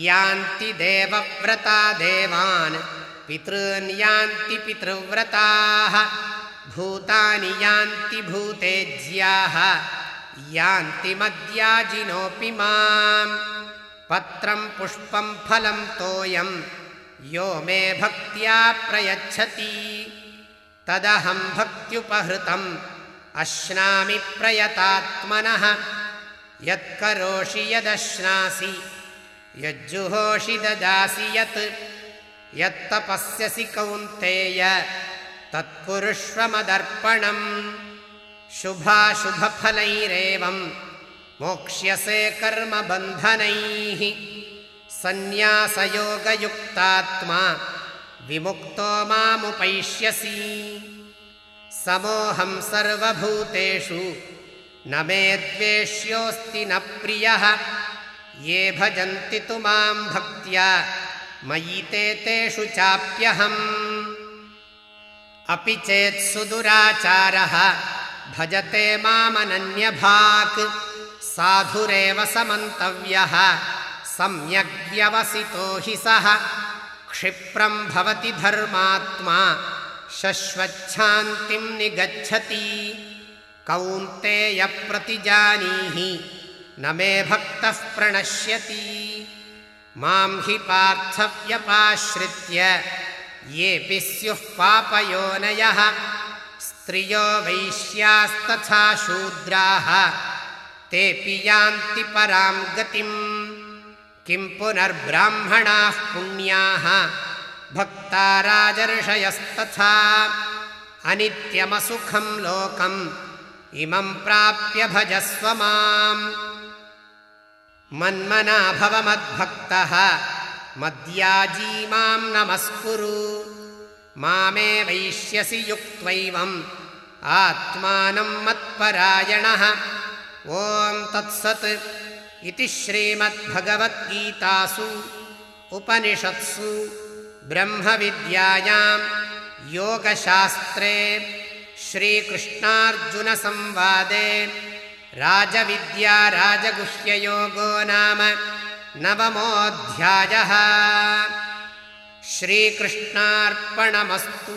यान्ति देवव्रता देवान् पितॄन् यान्ति पितृव्रताः भूतानि यान्ति भूतेज्याः यान्ति मद्याजिनोऽपि माम्। पत्रम् पुष्पम् फलम् तोयम् यो मे भक्त्या प्रयच्छति। तदहम् भक्त्युपहृतम् अश्नामि प्रयतात्मनः यत्करोषि यदश्नासि यज्जुहोषि ददासि यत् यत्तपस्यसि कौन्तेय तत्कुरुष्वमदर्पणम् शुभाशुभफलैरेवम् मोक्ष्यसे कर्मबन्धनैः। सन्न्यासयोगयुक्तात्मा विमुक्तो मामुपैष्यसि। समोऽहं सर्वभूतेषु न मे द्वेष्योऽस्ति न प्रियः ये भजन्ति तु मां भक्त्या मयि ते तेषु चाप्यहम्। अपि चेत् सुदुराचारः भजते मामनन्यभाक् साधुरेव समन्तव्यः सम्यग्व्यवसितो हि सः। क्षिप्रम् भवति धर्मात्मा शश्वच्छान्तिम् निगच्छति। कौन्तेयप्रतिजानीहि न मे भक्तः प्रणश्यति। माम् हि पार्थव्यपाश्रित्य येऽपि स्युः पापयोनयः। स्त्रियो वैश्यास्तथा शूद्राः। तेऽपि यान्ति पराम् गतिम् किम् पुनर्ब्राह्मणाः पुण्याः। भक्ता राजर्षयस्तथा। अनित्यमसुखम् लोकम्। इमम् प्राप्य भजस्व माम् मन्मना भव मद्भक्तः मद्याजी माम् नमस्कुरु। मामे वैष्यसि युक्त्वैवम्। आत्मानम् मत्परायणः। ॐ तत्सत् इति श्रीमद्भगवद्गीतासु। उपनिषत्सु। ब्रह्मविद्यायाम् योगशास्त्रे। श्रीकृष्णार्जुनसंवादे राजविद्याराजगुह्ययोगो नाम नवमोऽध्यायः। श्रीकृष्णार्पणमस्तु